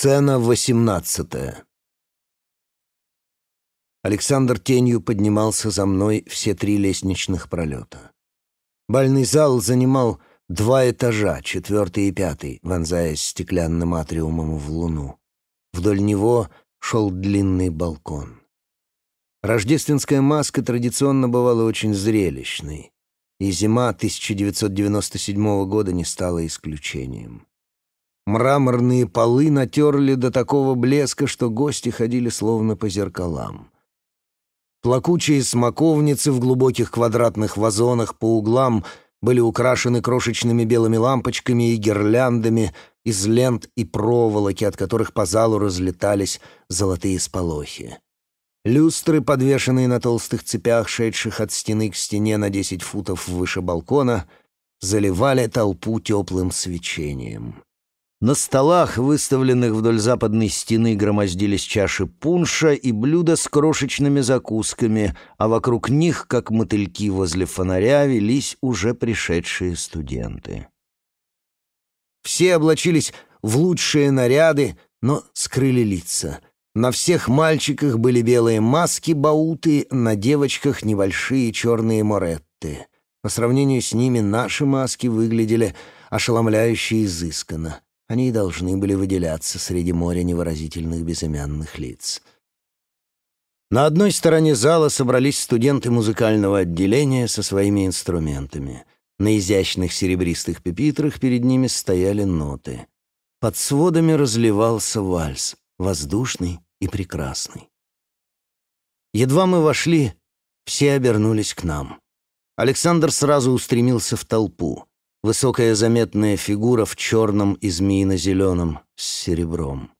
Сцена восемнадцатая. Александр тенью поднимался за мной все три лестничных пролета. Бальный зал занимал два этажа, четвертый и пятый, вонзаясь стеклянным атриумом в луну. Вдоль него шел длинный балкон. Рождественская маска традиционно бывала очень зрелищной, и зима 1997 года не стала исключением. Мраморные полы натерли до такого блеска, что гости ходили словно по зеркалам. Плакучие смоковницы в глубоких квадратных вазонах по углам были украшены крошечными белыми лампочками и гирляндами из лент и проволоки, от которых по залу разлетались золотые сполохи. Люстры, подвешенные на толстых цепях, шедших от стены к стене на десять футов выше балкона, заливали толпу теплым свечением. На столах, выставленных вдоль западной стены, громоздились чаши пунша и блюда с крошечными закусками, а вокруг них, как мотыльки возле фонаря, велись уже пришедшие студенты. Все облачились в лучшие наряды, но скрыли лица. На всех мальчиках были белые маски-бауты, на девочках небольшие черные моретты. По сравнению с ними наши маски выглядели ошеломляюще изысканно. Они должны были выделяться среди моря невыразительных безымянных лиц. На одной стороне зала собрались студенты музыкального отделения со своими инструментами. На изящных серебристых пепитрах перед ними стояли ноты. Под сводами разливался вальс, воздушный и прекрасный. Едва мы вошли, все обернулись к нам. Александр сразу устремился в толпу. Высокая заметная фигура в черном и змеино-зеленом с серебром.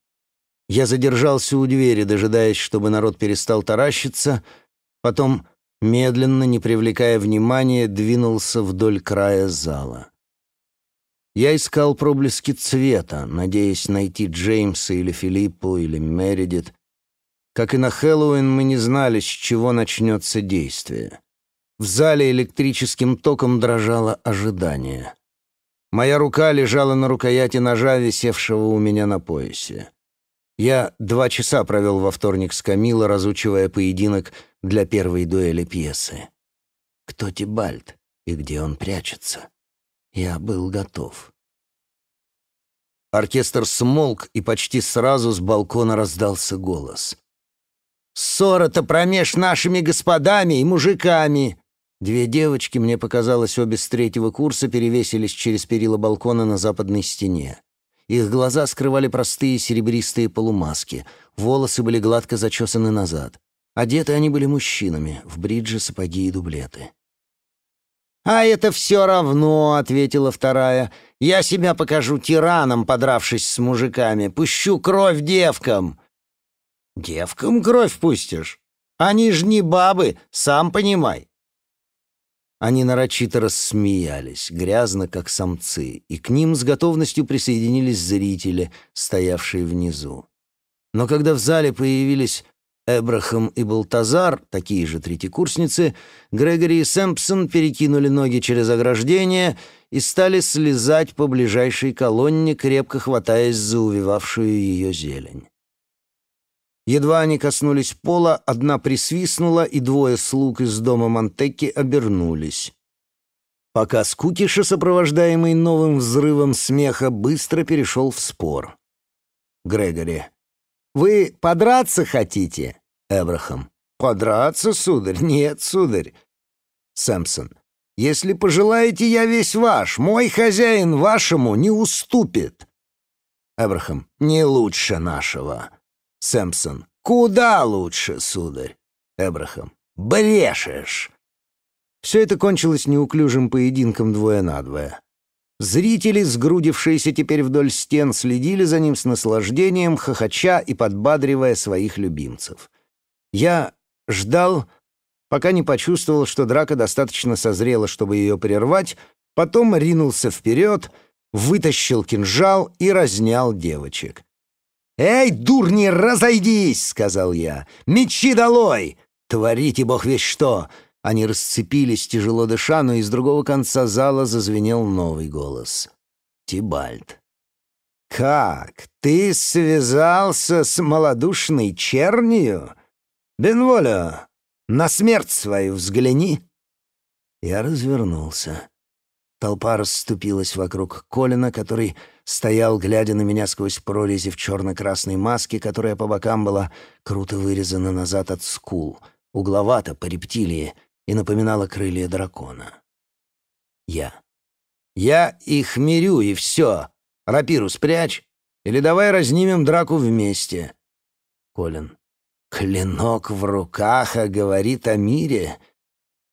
Я задержался у двери, дожидаясь, чтобы народ перестал таращиться, потом, медленно, не привлекая внимания, двинулся вдоль края зала. Я искал проблески цвета, надеясь найти Джеймса или Филиппу или Мередит. Как и на Хэллоуин, мы не знали, с чего начнется действие. В зале электрическим током дрожало ожидание. Моя рука лежала на рукояти ножа, висевшего у меня на поясе. Я два часа провел во вторник с Камило, разучивая поединок для первой дуэли пьесы. Кто Тибальт и где он прячется? Я был готов. Оркестр смолк, и почти сразу с балкона раздался голос. «Ссора-то промеж нашими господами и мужиками!» Две девочки, мне показалось, обе с третьего курса, перевесились через перила балкона на западной стене. Их глаза скрывали простые серебристые полумаски, волосы были гладко зачесаны назад. Одеты они были мужчинами, в бриджи, сапоги и дублеты. «А это все равно», — ответила вторая. «Я себя покажу тираном, подравшись с мужиками. Пущу кровь девкам». «Девкам кровь пустишь? Они ж не бабы, сам понимай». Они нарочито рассмеялись, грязно, как самцы, и к ним с готовностью присоединились зрители, стоявшие внизу. Но когда в зале появились Эбрахам и Балтазар, такие же третьекурсницы, Грегори и Сэмпсон перекинули ноги через ограждение и стали слезать по ближайшей колонне, крепко хватаясь за увивавшую ее зелень. Едва они коснулись пола, одна присвистнула, и двое слуг из дома Монтекки обернулись. Пока Скукиша, сопровождаемый новым взрывом смеха, быстро перешел в спор. Грегори. «Вы подраться хотите?» Эбрахам. «Подраться, сударь? Нет, сударь». Сэмпсон. «Если пожелаете, я весь ваш. Мой хозяин вашему не уступит». Эбрахам. «Не лучше нашего». Сэмпсон. «Куда лучше, сударь?» Эбрахам. «Брешешь!» Все это кончилось неуклюжим поединком двое на двое. Зрители, сгрудившиеся теперь вдоль стен, следили за ним с наслаждением, хохоча и подбадривая своих любимцев. Я ждал, пока не почувствовал, что драка достаточно созрела, чтобы ее прервать, потом ринулся вперед, вытащил кинжал и разнял девочек. «Эй, дурни, разойдись!» — сказал я. «Мечи долой! Творите бог весь что!» Они расцепились, тяжело дыша, но из другого конца зала зазвенел новый голос. Тибальд. «Как? Ты связался с малодушной чернью? Бенволю, на смерть свою взгляни!» Я развернулся. Толпа расступилась вокруг Колина, который стоял, глядя на меня сквозь прорези в черно-красной маске, которая по бокам была круто вырезана назад от скул, угловато по рептилии и напоминала крылья дракона. Я. «Я их мирю, и все. Рапиру спрячь, или давай разнимем драку вместе». Колин. «Клинок в руках, а говорит о мире.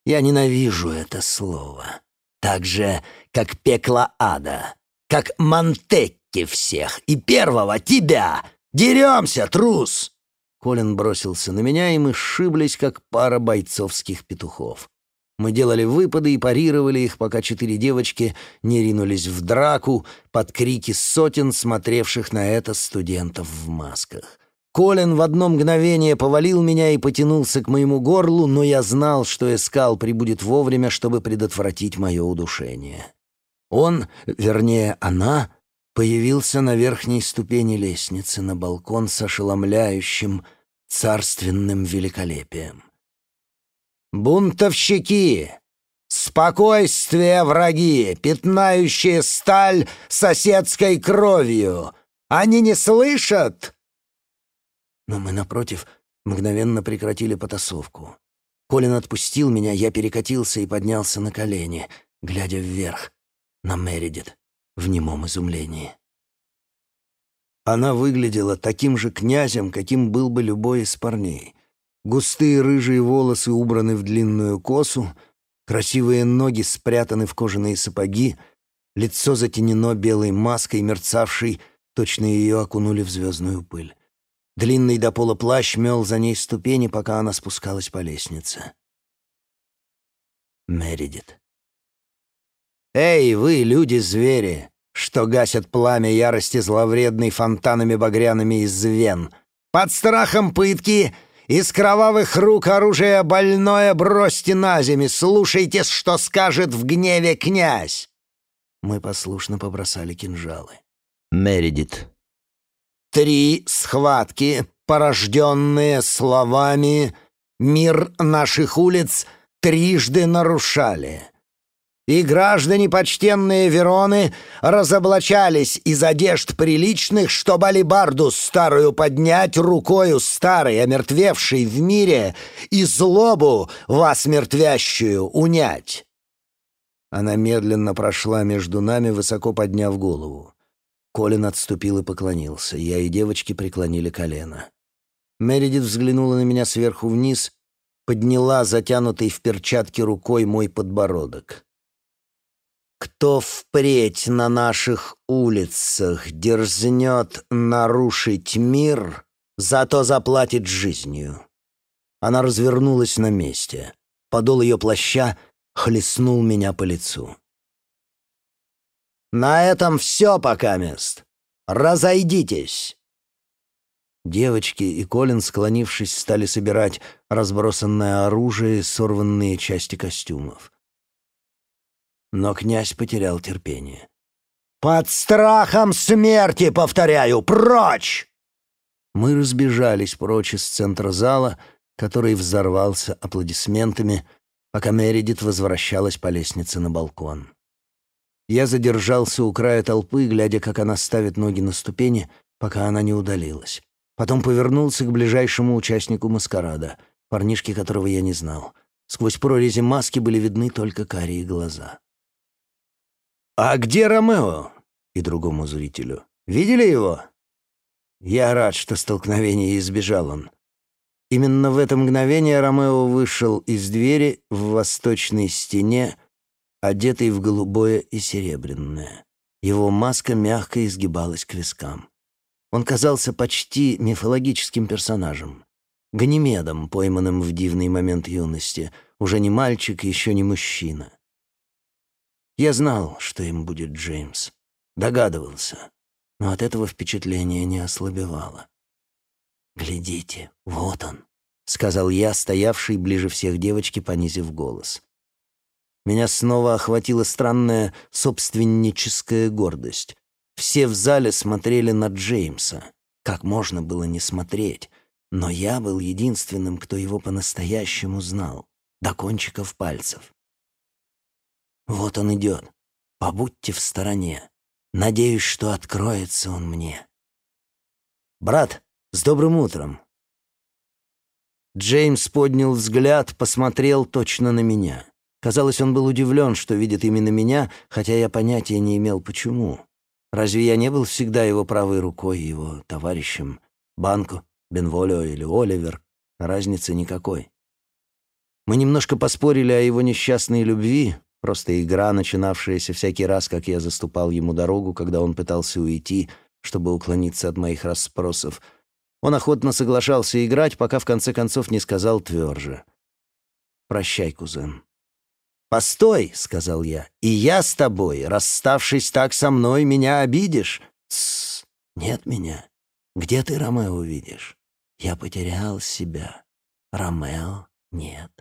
Я ненавижу это слово» так же, как пекло ада, как Монтекки всех и первого тебя. Деремся, трус!» Колин бросился на меня, и мы сшиблись, как пара бойцовских петухов. Мы делали выпады и парировали их, пока четыре девочки не ринулись в драку под крики сотен смотревших на это студентов в масках. Колин в одно мгновение повалил меня и потянулся к моему горлу, но я знал, что Эскал прибудет вовремя, чтобы предотвратить мое удушение. Он, вернее, она, появился на верхней ступени лестницы на балкон с ошеломляющим царственным великолепием. «Бунтовщики! Спокойствие, враги, пятнающие сталь соседской кровью! Они не слышат?» Но мы, напротив, мгновенно прекратили потасовку. Колин отпустил меня, я перекатился и поднялся на колени, глядя вверх, на Мередит, в немом изумлении. Она выглядела таким же князем, каким был бы любой из парней. Густые рыжие волосы убраны в длинную косу, красивые ноги спрятаны в кожаные сапоги, лицо затенено белой маской, мерцавшей, точно ее окунули в звездную пыль. Длинный до пола плащ мел за ней ступени, пока она спускалась по лестнице. Мередит. «Эй, вы, люди-звери, что гасят пламя ярости зловредной фонтанами багряными из вен! Под страхом пытки из кровавых рук оружие больное бросьте на землю, слушайте, что скажет в гневе князь!» Мы послушно побросали кинжалы. Мередит. Три схватки, порожденные словами «Мир наших улиц» трижды нарушали. И граждане почтенные Вероны разоблачались из одежд приличных, чтобы алибарду старую поднять рукою старой, омертвевшей в мире, и злобу вас мертвящую унять. Она медленно прошла между нами, высоко подняв голову. Колин отступил и поклонился. Я и девочки преклонили колено. Мередит взглянула на меня сверху вниз, подняла затянутой в перчатки рукой мой подбородок. «Кто впредь на наших улицах дерзнет нарушить мир, зато заплатит жизнью». Она развернулась на месте. Подол ее плаща хлестнул меня по лицу. На этом все пока мест. Разойдитесь!» Девочки и Колин, склонившись, стали собирать разбросанное оружие и сорванные части костюмов. Но князь потерял терпение. «Под страхом смерти, повторяю, прочь!» Мы разбежались прочь из центра зала, который взорвался аплодисментами, пока Мередит возвращалась по лестнице на балкон. Я задержался у края толпы, глядя, как она ставит ноги на ступени, пока она не удалилась. Потом повернулся к ближайшему участнику маскарада, парнишке которого я не знал. Сквозь прорези маски были видны только карие глаза. «А где Ромео?» И другому зрителю. «Видели его?» Я рад, что столкновение избежал он. Именно в это мгновение Ромео вышел из двери в восточной стене, одетый в голубое и серебряное. Его маска мягко изгибалась к вискам. Он казался почти мифологическим персонажем. Ганимедом, пойманным в дивный момент юности. Уже не мальчик, еще не мужчина. Я знал, что им будет Джеймс. Догадывался. Но от этого впечатление не ослабевало. «Глядите, вот он», — сказал я, стоявший ближе всех девочки, понизив голос. Меня снова охватила странная собственническая гордость. Все в зале смотрели на Джеймса. Как можно было не смотреть? Но я был единственным, кто его по-настоящему знал, до кончиков пальцев. Вот он идет. Побудьте в стороне. Надеюсь, что откроется он мне. «Брат, с добрым утром!» Джеймс поднял взгляд, посмотрел точно на меня. Казалось, он был удивлен, что видит именно меня, хотя я понятия не имел, почему. Разве я не был всегда его правой рукой, его товарищем? Банку, Бенволио или Оливер? Разницы никакой. Мы немножко поспорили о его несчастной любви, просто игра, начинавшаяся всякий раз, как я заступал ему дорогу, когда он пытался уйти, чтобы уклониться от моих расспросов. Он охотно соглашался играть, пока в конце концов не сказал тверже. «Прощай, кузен». «Постой», — сказал я, — «и я с тобой, расставшись так со мной, меня обидишь?» «Тссс, нет меня. Где ты Ромео видишь?» «Я потерял себя. Ромео нет».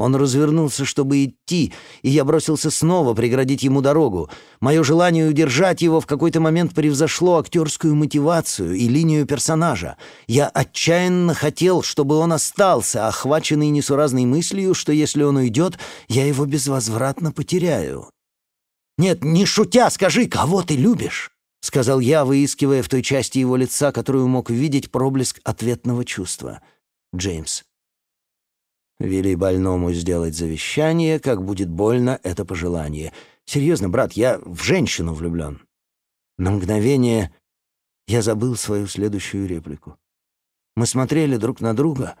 Он развернулся, чтобы идти, и я бросился снова преградить ему дорогу. Мое желание удержать его в какой-то момент превзошло актерскую мотивацию и линию персонажа. Я отчаянно хотел, чтобы он остался, охваченный несуразной мыслью, что если он уйдет, я его безвозвратно потеряю. «Нет, не шутя, скажи, кого ты любишь?» — сказал я, выискивая в той части его лица, которую мог видеть проблеск ответного чувства. «Джеймс». Вели больному сделать завещание, как будет больно это пожелание. Серьезно, брат, я в женщину влюблен. На мгновение я забыл свою следующую реплику. Мы смотрели друг на друга,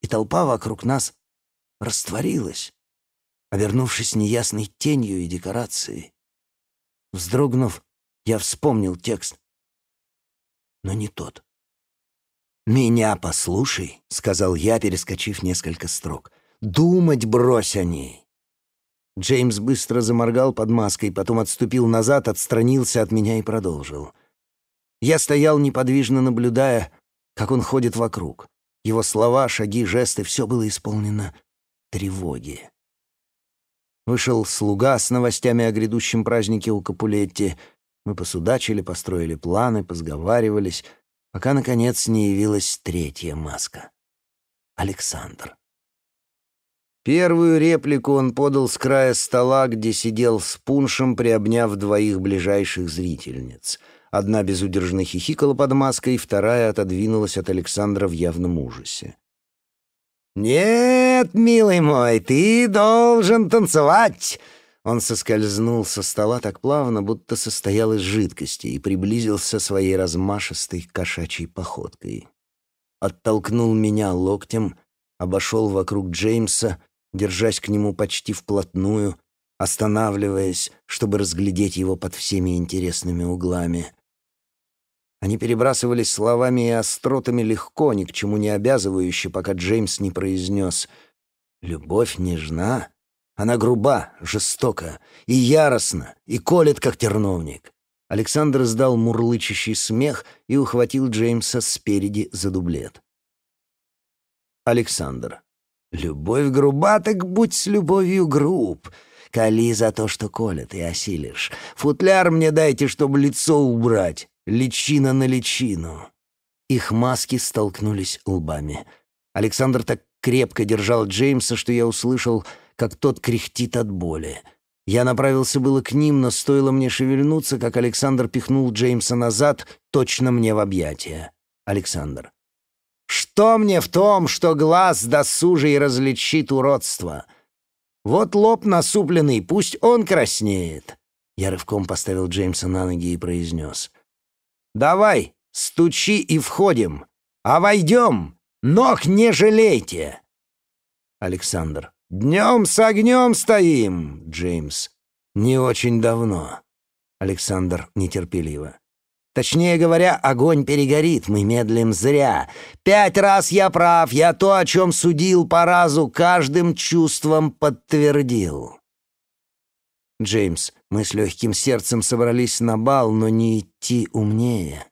и толпа вокруг нас растворилась, обернувшись неясной тенью и декорацией. Вздрогнув, я вспомнил текст, но не тот. «Меня послушай», — сказал я, перескочив несколько строк. «Думать брось о ней». Джеймс быстро заморгал под маской, потом отступил назад, отстранился от меня и продолжил. Я стоял неподвижно, наблюдая, как он ходит вокруг. Его слова, шаги, жесты — все было исполнено тревоги. Вышел слуга с новостями о грядущем празднике у Капулетти. Мы посудачили, построили планы, позговаривались — пока, наконец, не явилась третья маска — Александр. Первую реплику он подал с края стола, где сидел с пуншем, приобняв двоих ближайших зрительниц. Одна безудержно хихикала под маской, вторая отодвинулась от Александра в явном ужасе. «Нет, милый мой, ты должен танцевать!» Он соскользнул со стола так плавно, будто состоял из жидкости, и приблизился своей размашистой кошачьей походкой. Оттолкнул меня локтем, обошел вокруг Джеймса, держась к нему почти вплотную, останавливаясь, чтобы разглядеть его под всеми интересными углами. Они перебрасывались словами и остротами легко, ни к чему не обязывающе, пока Джеймс не произнес «Любовь нежна, она груба, жестока и яростна, и колет, как терновник. Александр издал мурлычащий смех и ухватил Джеймса спереди за дублет. Александр. «Любовь груба, так будь с любовью груб. Кали за то, что колет, и осилишь. Футляр мне дайте, чтобы лицо убрать. Личина на личину». Их маски столкнулись лбами. Александр так крепко держал Джеймса, что я услышал как тот кряхтит от боли. Я направился было к ним, но стоило мне шевельнуться, как Александр пихнул Джеймса назад, точно мне в объятия. Александр. «Что мне в том, что глаз досужий различит уродство? Вот лоб насупленный, пусть он краснеет». Я рывком поставил Джеймса на ноги и произнес. «Давай, стучи и входим, а войдем, ног не жалейте!» Александр. «Днем с огнем стоим, Джеймс». «Не очень давно». Александр нетерпеливо. Точнее говоря, огонь перегорит, мы медлим зря. Пять раз я прав, я то, о чем судил по разу, каждым чувством подтвердил. Джеймс, мы с легким сердцем собрались на бал, но не идти умнее.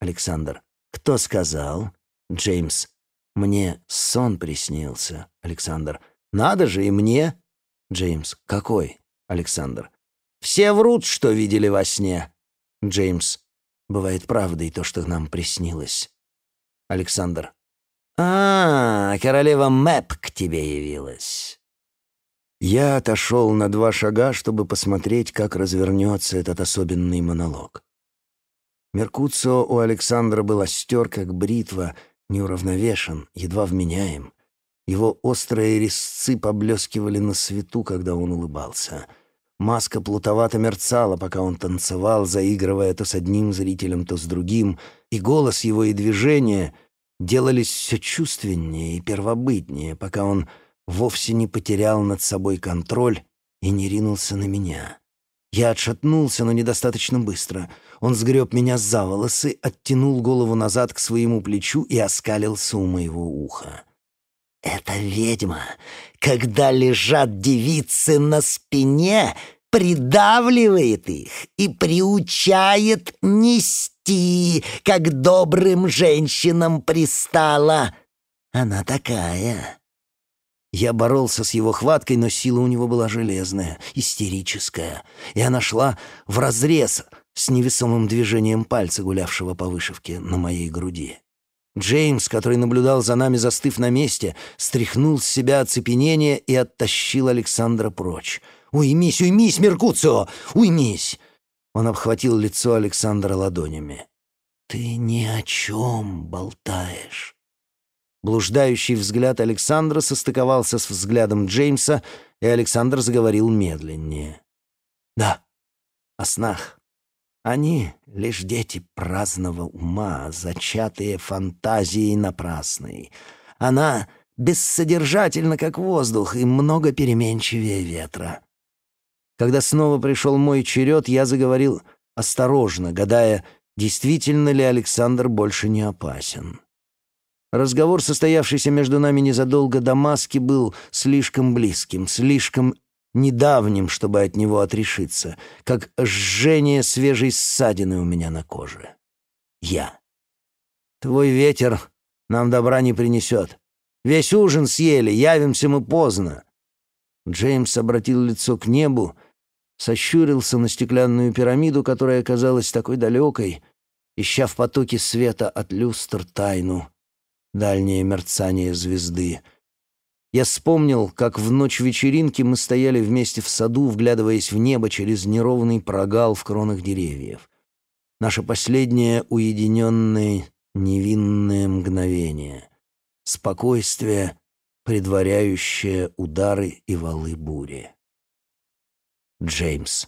Александр, кто сказал? Джеймс, мне сон приснился. Александр, надо же, и мне. Джеймс. Какой? Александр. Все врут, что видели во сне. Джеймс. Бывает правдой то, что нам приснилось. Александр. А, королева Мэп к тебе явилась. Я отошел на два шага, чтобы посмотреть, как развернется этот особенный монолог. Меркуцио у Александра был остер, как бритва, неуравновешен, едва вменяем. Его острые резцы поблескивали на свету, когда он улыбался. Маска плутовато мерцала, пока он танцевал, заигрывая то с одним зрителем, то с другим, и голос его и движения делались все чувственнее и первобытнее, пока он вовсе не потерял над собой контроль и не ринулся на меня. Я отшатнулся, но недостаточно быстро. Он сгреб меня за волосы, оттянул голову назад к своему плечу и оскалился у моего уха. «Это ведьма, когда лежат девицы на спине, придавливает их и приучает нести, как добрым женщинам пристала. Она такая». Я боролся с его хваткой, но сила у него была железная, истерическая, и она шла вразрез с невесомым движением пальца, гулявшего по вышивке на моей груди. Джеймс, который наблюдал за нами, застыв на месте, стряхнул с себя оцепенение и оттащил Александра прочь. «Уймись, уймись, Меркуцио! Уймись!» Он обхватил лицо Александра ладонями. «Ты ни о чем болтаешь. Блуждающий взгляд Александра состыковался с взглядом Джеймса, и Александр заговорил медленнее. «Да, о снах. Они — лишь дети праздного ума, зачатые фантазией напрасной. Она бессодержательна, как воздух, и много переменчивее ветра. Когда снова пришел мой черед, я заговорил осторожно, гадая, действительно ли Александр больше не опасен. Разговор, состоявшийся между нами незадолго до маски, был слишком близким, слишком недавним, чтобы от него отрешиться, как жжение свежей ссадины у меня на коже. Я. Твой ветер нам добра не принесет. Весь ужин съели, явимся мы поздно. Джеймс обратил лицо к небу, сощурился на стеклянную пирамиду, которая казалась такой далекой, ища в потоке света от люстр тайну дальнее мерцание звезды. Я вспомнил, как в ночь вечеринки мы стояли вместе в саду, вглядываясь в небо через неровный прогал в кронах деревьев. Наше последнее уединенное, невинное мгновение. Спокойствие, предваряющее удары и валы бури. Джеймс.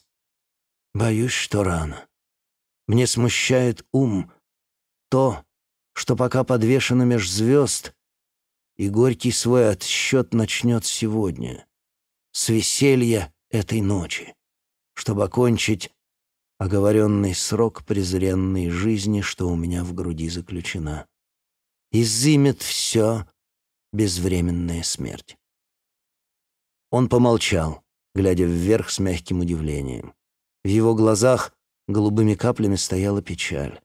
Боюсь, что рано. Мне смущает ум то, что пока подвешено меж звезд, и горький свой отсчет начнет сегодня, с веселья этой ночи, чтобы окончить оговоренный срок презренной жизни, что у меня в груди заключена. Изымет все безвременная смерть. Он помолчал, глядя вверх с мягким удивлением. В его глазах голубыми каплями стояла печаль.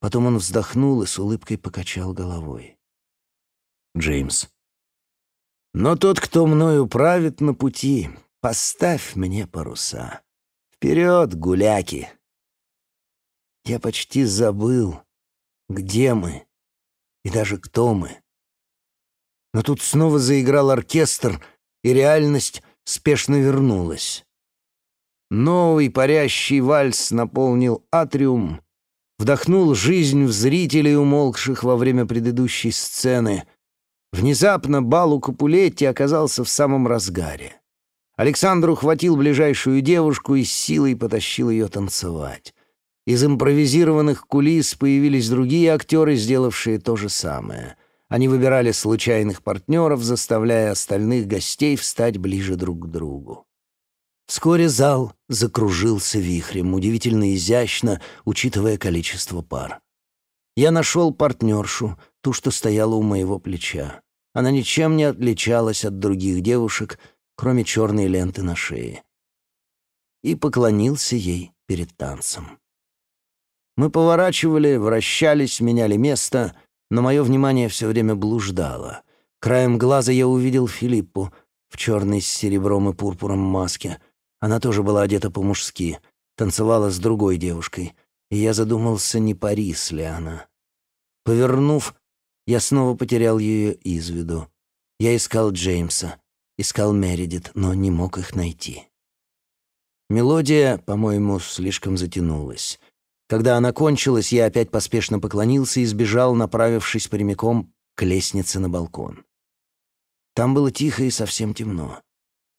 Потом он вздохнул и с улыбкой покачал головой. Джеймс. «Но тот, кто мною правит на пути, поставь мне паруса. Вперед, гуляки!» Я почти забыл, где мы и даже кто мы. Но тут снова заиграл оркестр, и реальность спешно вернулась. Новый парящий вальс наполнил атриум, вдохнул жизнь в зрителей, умолкших во время предыдущей сцены. Внезапно бал у Капулетти оказался в самом разгаре. Александр ухватил ближайшую девушку и с силой потащил ее танцевать. Из импровизированных кулис появились другие актеры, сделавшие то же самое. Они выбирали случайных партнеров, заставляя остальных гостей встать ближе друг к другу. Вскоре зал закружился вихрем, удивительно изящно, учитывая количество пар. Я нашел партнершу, ту, что стояла у моего плеча. Она ничем не отличалась от других девушек, кроме черной ленты на шее. И поклонился ей перед танцем. Мы поворачивали, вращались, меняли место, но мое внимание все время блуждало. Краем глаза я увидел Филиппу в черной с серебром и пурпуром маске — Она тоже была одета по-мужски, танцевала с другой девушкой, и я задумался, не Парис ли она. Повернув, я снова потерял ее из виду. Я искал Джеймса, искал Мередит, но не мог их найти. Мелодия, по-моему, слишком затянулась. Когда она кончилась, я опять поспешно поклонился и сбежал, направившись прямиком к лестнице на балкон. Там было тихо и совсем темно.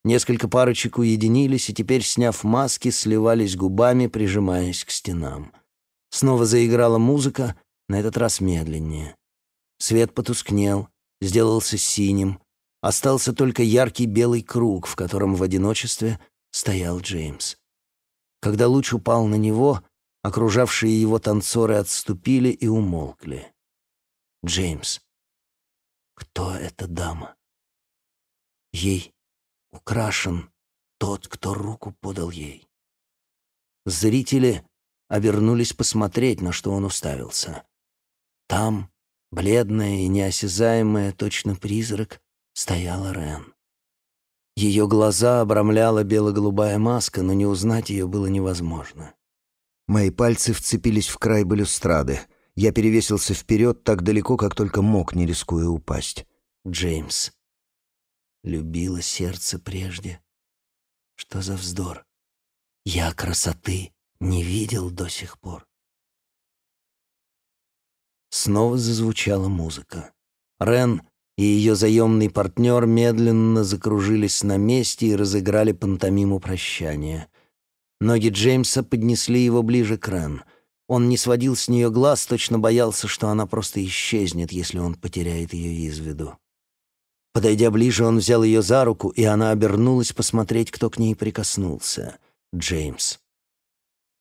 Несколько парочек уединились и теперь, сняв маски, сливались губами, прижимаясь к стенам. Снова заиграла музыка, на этот раз медленнее. Свет потускнел, сделался синим. Остался только яркий белый круг, в котором в одиночестве стоял Джеймс. Когда луч упал на него, окружавшие его танцоры отступили и умолкли. Джеймс. Кто эта дама? Ей украшен тот, кто руку подал ей. Зрители обернулись посмотреть, на что он уставился. Там, бледная и неосязаемая, точно призрак, стояла Рен. Ее глаза обрамляла бело-голубая маска, но не узнать ее было невозможно. Мои пальцы вцепились в край балюстрады. Я перевесился вперед так далеко, как только мог, не рискуя упасть. Джеймс любила сердце прежде. Что за вздор? Я красоты не видел до сих пор. Снова зазвучала музыка. Рен и ее заемный партнер медленно закружились на месте и разыграли пантомиму прощания. Ноги Джеймса поднесли его ближе к Рен. Он не сводил с нее глаз, точно боялся, что она просто исчезнет, если он потеряет ее из виду. Подойдя ближе, он взял ее за руку, и она обернулась посмотреть, кто к ней прикоснулся. Джеймс.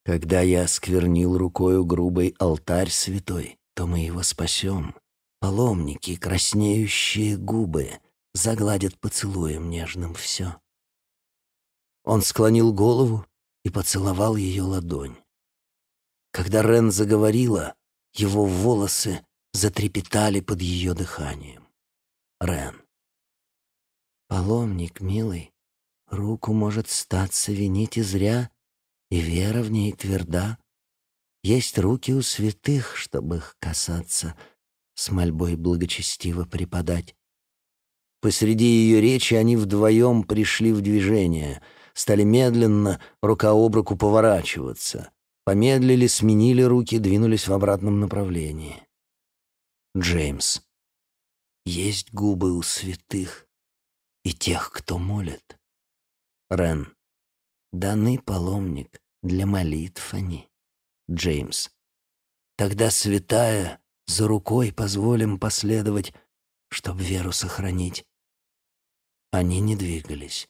«Когда я сквернил рукою грубый алтарь святой, то мы его спасем. Паломники, краснеющие губы, загладят поцелуем нежным все». Он склонил голову и поцеловал ее ладонь. Когда Рен заговорила, его волосы затрепетали под ее дыханием. Рен. Паломник, милый, руку может статься винить и зря, и вера в ней тверда. Есть руки у святых, чтобы их касаться, с мольбой благочестиво преподать. Посреди ее речи они вдвоем пришли в движение, стали медленно, рука об руку поворачиваться. Помедлили, сменили руки, двинулись в обратном направлении. Джеймс. Есть губы у святых, и тех, кто молит. Рен. Даны паломник, для молитв они. Джеймс. Тогда, святая, за рукой позволим последовать, чтоб веру сохранить. Они не двигались.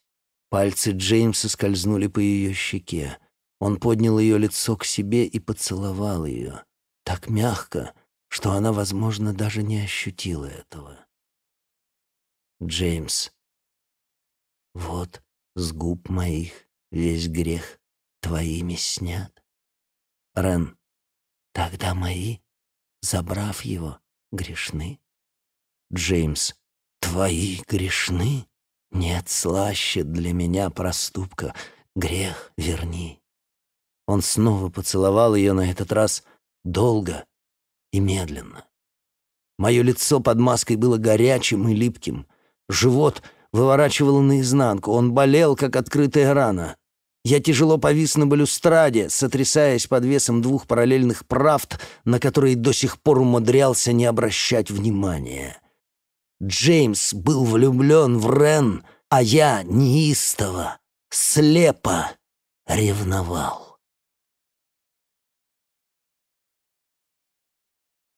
Пальцы Джеймса скользнули по ее щеке. Он поднял ее лицо к себе и поцеловал ее. Так мягко, что она, возможно, даже не ощутила этого. Джеймс вот с губ моих весь грех твоими снят. Рен, тогда мои, забрав его, грешны. Джеймс, твои грешны? Нет слаще для меня проступка, грех верни. Он снова поцеловал ее на этот раз долго и медленно. Мое лицо под маской было горячим и липким. Живот выворачивало наизнанку. Он болел, как открытая рана. Я тяжело повис на балюстраде, сотрясаясь под весом двух параллельных правд, на которые до сих пор умудрялся не обращать внимания. Джеймс был влюблен в Рен, а я неистово, слепо ревновал.